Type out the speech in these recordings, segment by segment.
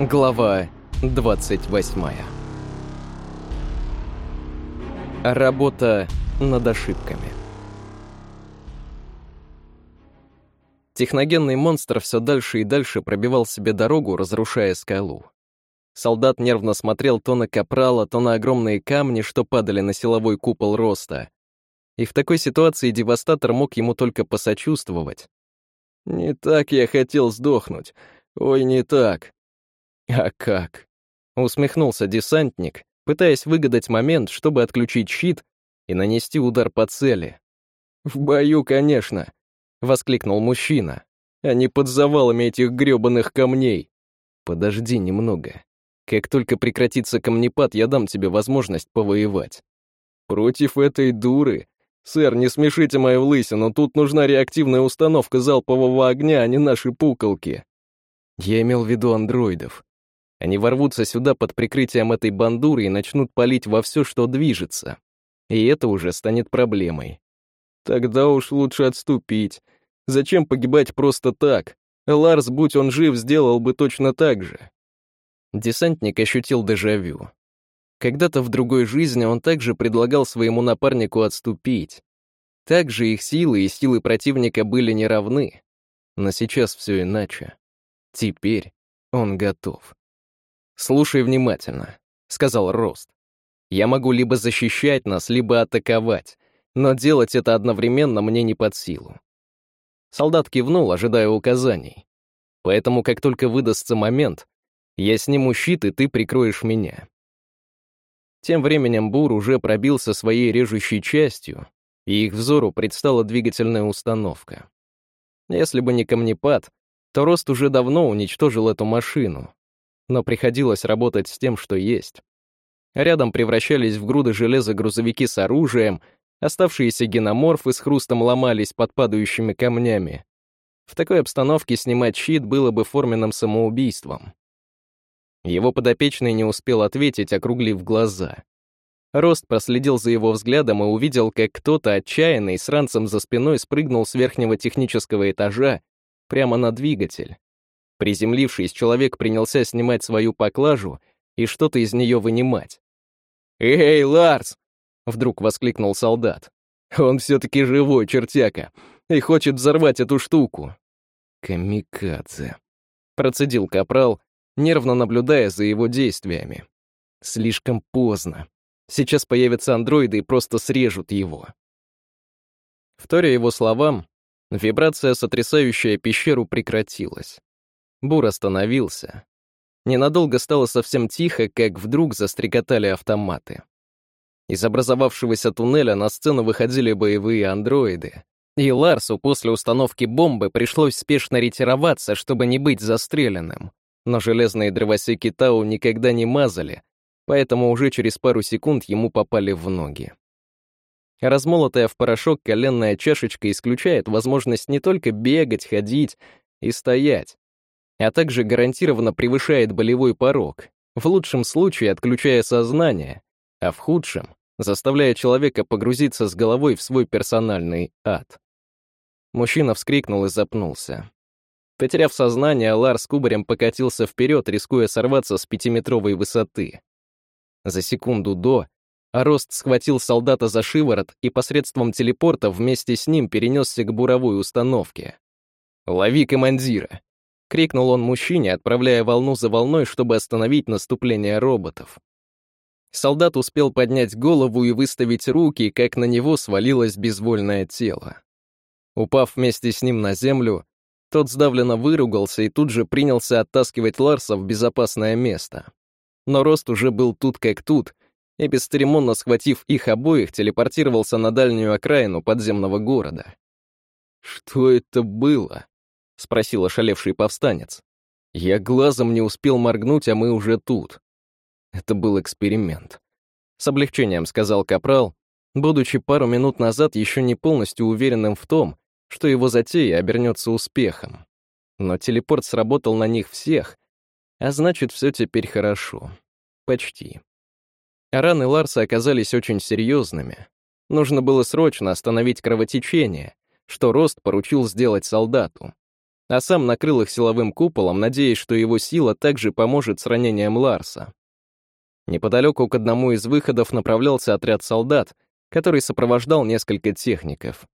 Глава 28. Работа над ошибками. Техногенный монстр все дальше и дальше пробивал себе дорогу, разрушая скалу. Солдат нервно смотрел то на капрала, то на огромные камни, что падали на силовой купол роста. И в такой ситуации девастатор мог ему только посочувствовать. «Не так я хотел сдохнуть. Ой, не так. «А как?» — усмехнулся десантник, пытаясь выгадать момент, чтобы отключить щит и нанести удар по цели. «В бою, конечно», — воскликнул мужчина, «а не под завалами этих грёбаных камней». «Подожди немного. Как только прекратится камнепад, я дам тебе возможность повоевать». «Против этой дуры? Сэр, не смешите мою лысину, тут нужна реактивная установка залпового огня, а не наши пуколки». Я имел в виду андроидов. Они ворвутся сюда под прикрытием этой бандуры и начнут палить во все, что движется. И это уже станет проблемой. Тогда уж лучше отступить. Зачем погибать просто так? Ларс, будь он жив, сделал бы точно так же. Десантник ощутил дежавю. Когда-то в другой жизни он также предлагал своему напарнику отступить. Также их силы и силы противника были неравны. Но сейчас все иначе. Теперь он готов. «Слушай внимательно», — сказал Рост. «Я могу либо защищать нас, либо атаковать, но делать это одновременно мне не под силу». Солдат кивнул, ожидая указаний. «Поэтому, как только выдастся момент, я сниму щит, и ты прикроешь меня». Тем временем Бур уже пробился своей режущей частью, и их взору предстала двигательная установка. Если бы не камнепад, то Рост уже давно уничтожил эту машину, но приходилось работать с тем, что есть. Рядом превращались в груды железа грузовики с оружием, оставшиеся геноморфы с хрустом ломались под падающими камнями. В такой обстановке снимать щит было бы форменным самоубийством. Его подопечный не успел ответить, округлив глаза. Рост проследил за его взглядом и увидел, как кто-то отчаянный с ранцем за спиной спрыгнул с верхнего технического этажа прямо на двигатель. Приземлившись, человек принялся снимать свою поклажу и что-то из нее вынимать. «Эй, Ларс!» — вдруг воскликнул солдат. «Он все-таки живой, чертяка, и хочет взорвать эту штуку». «Камикадзе», — процедил Капрал, нервно наблюдая за его действиями. «Слишком поздно. Сейчас появятся андроиды и просто срежут его». Вторя его словам, вибрация, сотрясающая пещеру, прекратилась. Бур остановился. Ненадолго стало совсем тихо, как вдруг застрекотали автоматы. Из образовавшегося туннеля на сцену выходили боевые андроиды. И Ларсу после установки бомбы пришлось спешно ретироваться, чтобы не быть застреленным. Но железные дровосеки Тау никогда не мазали, поэтому уже через пару секунд ему попали в ноги. Размолотая в порошок коленная чашечка исключает возможность не только бегать, ходить и стоять, а также гарантированно превышает болевой порог, в лучшем случае отключая сознание, а в худшем заставляя человека погрузиться с головой в свой персональный ад. Мужчина вскрикнул и запнулся. Потеряв сознание, Ларс кубарем покатился вперед, рискуя сорваться с пятиметровой высоты. За секунду до Рост схватил солдата за шиворот и посредством телепорта вместе с ним перенесся к буровой установке. «Лови командира!» — крикнул он мужчине, отправляя волну за волной, чтобы остановить наступление роботов. Солдат успел поднять голову и выставить руки, как на него свалилось безвольное тело. Упав вместе с ним на землю, тот сдавленно выругался и тут же принялся оттаскивать Ларса в безопасное место. Но Рост уже был тут как тут, и бесцеремонно схватив их обоих, телепортировался на дальнюю окраину подземного города. Что это было? — спросил ошалевший повстанец. «Я глазом не успел моргнуть, а мы уже тут». Это был эксперимент. С облегчением сказал Капрал, будучи пару минут назад еще не полностью уверенным в том, что его затея обернется успехом. Но телепорт сработал на них всех, а значит, все теперь хорошо. Почти. Раны Ларса оказались очень серьезными. Нужно было срочно остановить кровотечение, что Рост поручил сделать солдату. А сам накрыл их силовым куполом, надеясь, что его сила также поможет с ранением Ларса. Неподалеку к одному из выходов направлялся отряд солдат, который сопровождал несколько техников.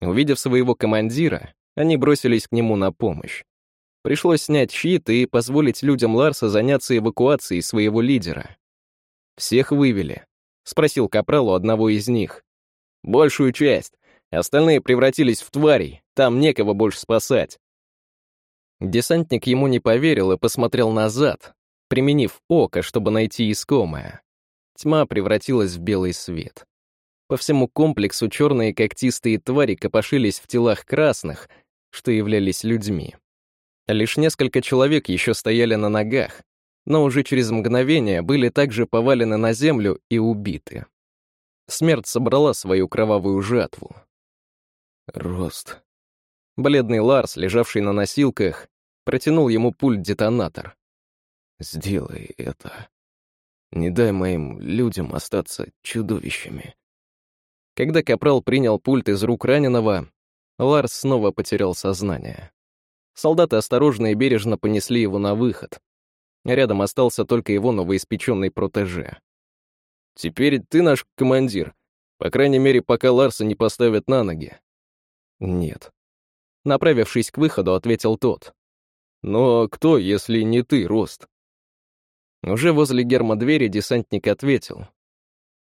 Увидев своего командира, они бросились к нему на помощь. Пришлось снять щит и позволить людям Ларса заняться эвакуацией своего лидера. «Всех вывели?» — спросил Капрал у одного из них. «Большую часть. Остальные превратились в тварей, там некого больше спасать». Десантник ему не поверил и посмотрел назад, применив око, чтобы найти искомое. Тьма превратилась в белый свет. По всему комплексу черные когтистые твари копошились в телах красных, что являлись людьми. Лишь несколько человек еще стояли на ногах, но уже через мгновение были также повалены на землю и убиты. Смерть собрала свою кровавую жатву. Рост. Бледный Ларс, лежавший на носилках, протянул ему пульт-детонатор. «Сделай это. Не дай моим людям остаться чудовищами». Когда Капрал принял пульт из рук раненого, Ларс снова потерял сознание. Солдаты осторожно и бережно понесли его на выход. Рядом остался только его новоиспеченный протеже. «Теперь ты наш командир, по крайней мере, пока Ларса не поставят на ноги». «Нет». Направившись к выходу, ответил тот. «Но кто, если не ты, Рост?» Уже возле герма двери десантник ответил.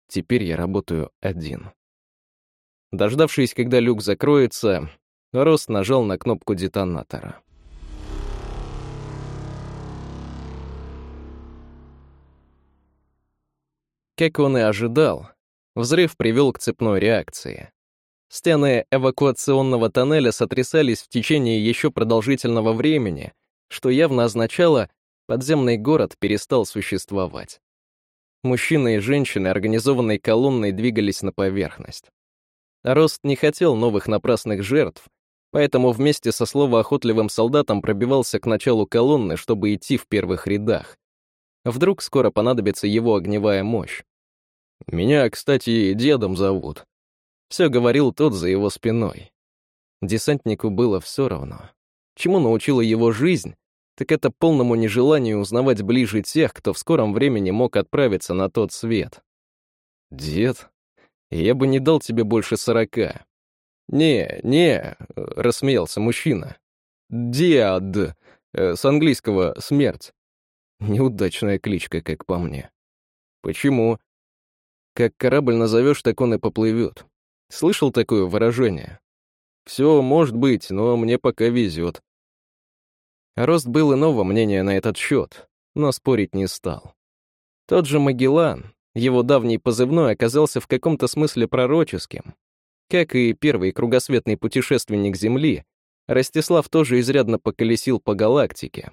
«Теперь я работаю один». Дождавшись, когда люк закроется, Рост нажал на кнопку детонатора. Как он и ожидал, взрыв привел к цепной реакции. Стены эвакуационного тоннеля сотрясались в течение еще продолжительного времени, что явно означало, подземный город перестал существовать. Мужчины и женщины организованной колонной двигались на поверхность. Рост не хотел новых напрасных жертв, поэтому вместе со словоохотливым солдатом пробивался к началу колонны, чтобы идти в первых рядах. Вдруг скоро понадобится его огневая мощь. «Меня, кстати, дедом зовут», — все говорил тот за его спиной. Десантнику было все равно. Чему научила его жизнь, так это полному нежеланию узнавать ближе тех, кто в скором времени мог отправиться на тот свет. «Дед, я бы не дал тебе больше сорока». «Не, не», — рассмеялся мужчина. «Диад», э, с английского «смерть». Неудачная кличка, как по мне. Почему? Как корабль назовешь, так он и поплывет. Слышал такое выражение? Все может быть, но мне пока везет. Рост был иного мнения на этот счет, но спорить не стал. Тот же Магеллан, его давний позывной оказался в каком-то смысле пророческим. Как и первый кругосветный путешественник Земли, Ростислав тоже изрядно поколесил по галактике,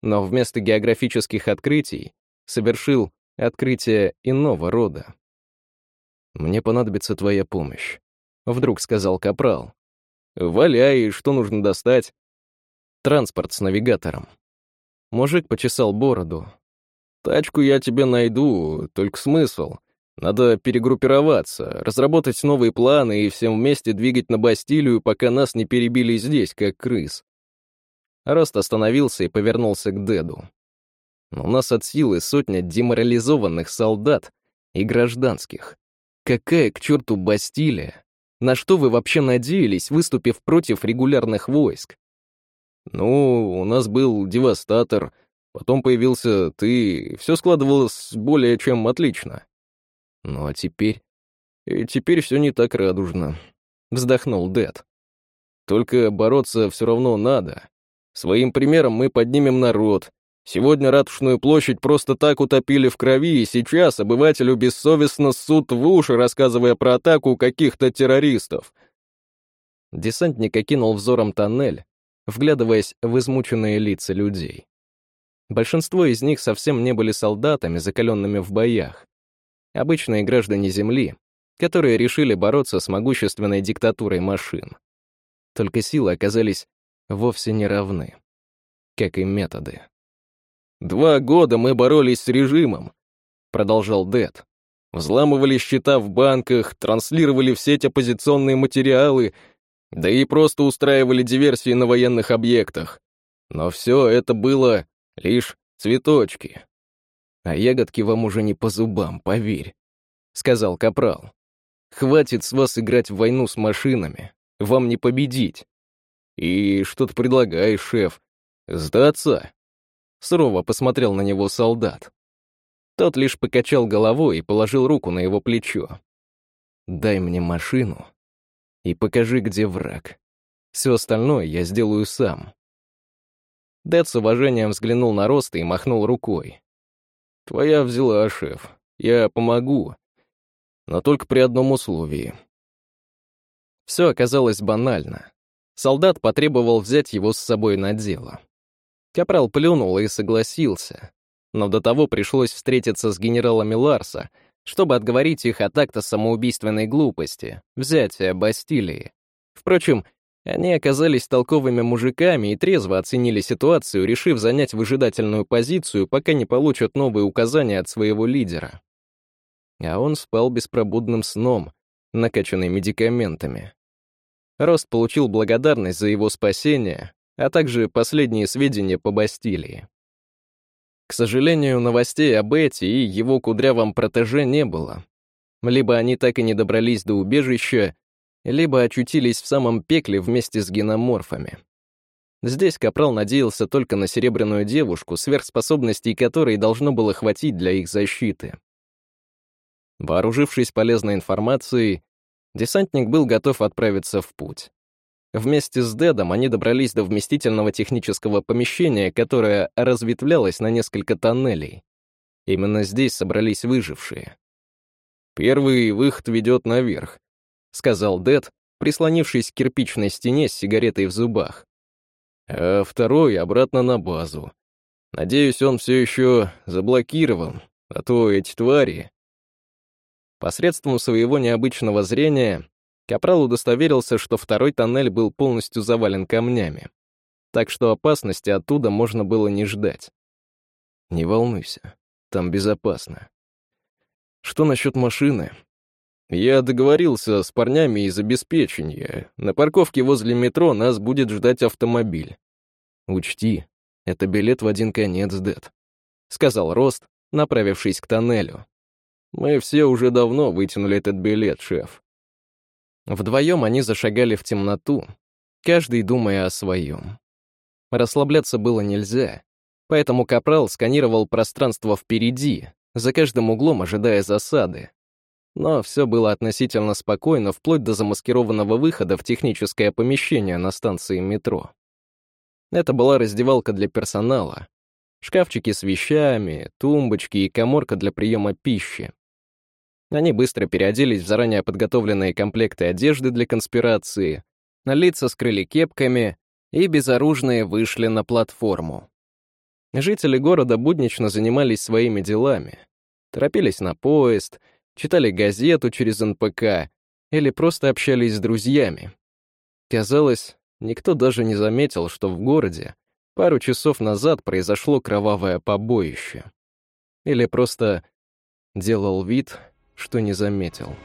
но вместо географических открытий совершил открытие иного рода. «Мне понадобится твоя помощь», — вдруг сказал Капрал. «Валяй, что нужно достать?» «Транспорт с навигатором». Мужик почесал бороду, Тачку я тебе найду, только смысл. Надо перегруппироваться, разработать новые планы и всем вместе двигать на Бастилию, пока нас не перебили здесь, как крыс. Рост остановился и повернулся к Деду. У нас от силы сотня деморализованных солдат и гражданских. Какая к черту Бастилия? На что вы вообще надеялись, выступив против регулярных войск? Ну, у нас был девастатор, Потом появился ты, все складывалось более чем отлично. Ну а теперь... И теперь все не так радужно. Вздохнул Дэд. Только бороться все равно надо. Своим примером мы поднимем народ. Сегодня Ратушную площадь просто так утопили в крови, и сейчас обывателю бессовестно ссут в уши, рассказывая про атаку каких-то террористов. Десантник окинул взором тоннель, вглядываясь в измученные лица людей. Большинство из них совсем не были солдатами, закаленными в боях. Обычные граждане Земли, которые решили бороться с могущественной диктатурой машин. Только силы оказались вовсе не равны, как и методы. «Два года мы боролись с режимом», — продолжал Дэд. «Взламывали счета в банках, транслировали в сеть оппозиционные материалы. Да и просто устраивали диверсии на военных объектах. Но все это было лишь цветочки. А ягодки вам уже не по зубам, поверь, — сказал Капрал. Хватит с вас играть в войну с машинами, вам не победить. И что ты предлагаешь, шеф? Сдаться? Сурово посмотрел на него солдат. Тот лишь покачал головой и положил руку на его плечо. «Дай мне машину и покажи, где враг. Все остальное я сделаю сам». Дэд с уважением взглянул на Роста и махнул рукой. «Твоя взяла, шеф. Я помогу. Но только при одном условии». Все оказалось банально. Солдат потребовал взять его с собой на дело. Капрал плюнул и согласился. Но до того пришлось встретиться с генералами Ларса, чтобы отговорить их от акта самоубийственной глупости, взятия Бастилии. Впрочем, они оказались толковыми мужиками и трезво оценили ситуацию, решив занять выжидательную позицию, пока не получат новые указания от своего лидера. А он спал беспробудным сном, накачанный медикаментами. Рост получил благодарность за его спасение, а также последние сведения по Бастилии. К сожалению, новостей об Эти и его кудрявом протеже не было. Либо они так и не добрались до убежища, либо очутились в самом пекле вместе с геноморфами. Здесь Капрал надеялся только на серебряную девушку, сверхспособностей которой должно было хватить для их защиты. Вооружившись полезной информацией, десантник был готов отправиться в путь. Вместе с Дедом они добрались до вместительного технического помещения, которое разветвлялось на несколько тоннелей. Именно здесь собрались выжившие. Первый выход ведет наверх, — сказал Дэд, прислонившись к кирпичной стене с сигаретой в зубах. «А второй обратно на базу. Надеюсь, он все еще заблокирован, а то эти твари...» Посредством своего необычного зрения Капрал удостоверился, что второй тоннель был полностью завален камнями, так что опасности оттуда можно было не ждать. «Не волнуйся, там безопасно. Что насчет машины?» Я договорился с парнями из обеспечения. На парковке возле метро нас будет ждать автомобиль. Учти, это билет в один конец, Дэд, — сказал Рост, направившись к тоннелю. Мы все уже давно вытянули этот билет, шеф. Вдвоем они зашагали в темноту, каждый думая о своем. Расслабляться было нельзя, поэтому Капрал сканировал пространство впереди, за каждым углом ожидая засады. Но все было относительно спокойно, вплоть до замаскированного выхода в техническое помещение на станции метро. Это была раздевалка для персонала, шкафчики с вещами, тумбочки и коморка для приема пищи. Они быстро переоделись в заранее подготовленные комплекты одежды для конспирации, на лица скрыли кепками и безоружные вышли на платформу. Жители города буднично занимались своими делами, торопились на поезд — читали газету через НПК или просто общались с друзьями. Казалось, никто даже не заметил, что в городе пару часов назад произошло кровавое побоище. Или просто делал вид, что не заметил.